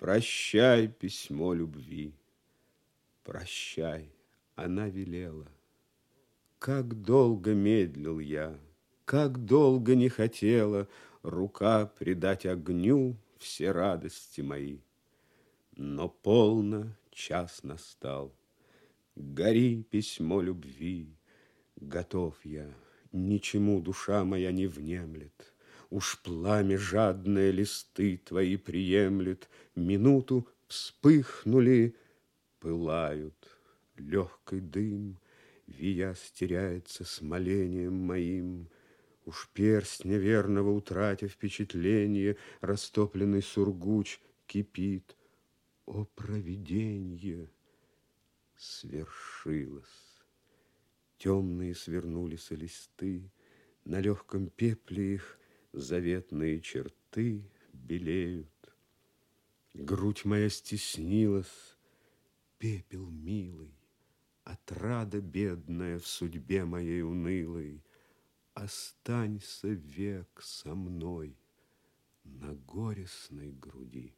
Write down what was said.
Прощай, письмо любви, прощай, она велела. Как долго медлил я, как долго не хотела Рука предать огню все радости мои. Но полно час настал, Гори, письмо любви, Готов я, ничему душа моя не внемлет. Уж пламя жадное листы твои приемлет, Минуту вспыхнули, пылают, легкий дым, Вия стеряется смолением моим, Уж перстня верного утратя впечатление, Растопленный сургуч кипит. О, провиденье! Свершилось. Темные свернулись листы, На легком пепле их заветные черты белеют. Грудь моя стеснилась, пепел милый, Отрада бедная в судьбе моей унылой, Останься век со мной на горестной груди.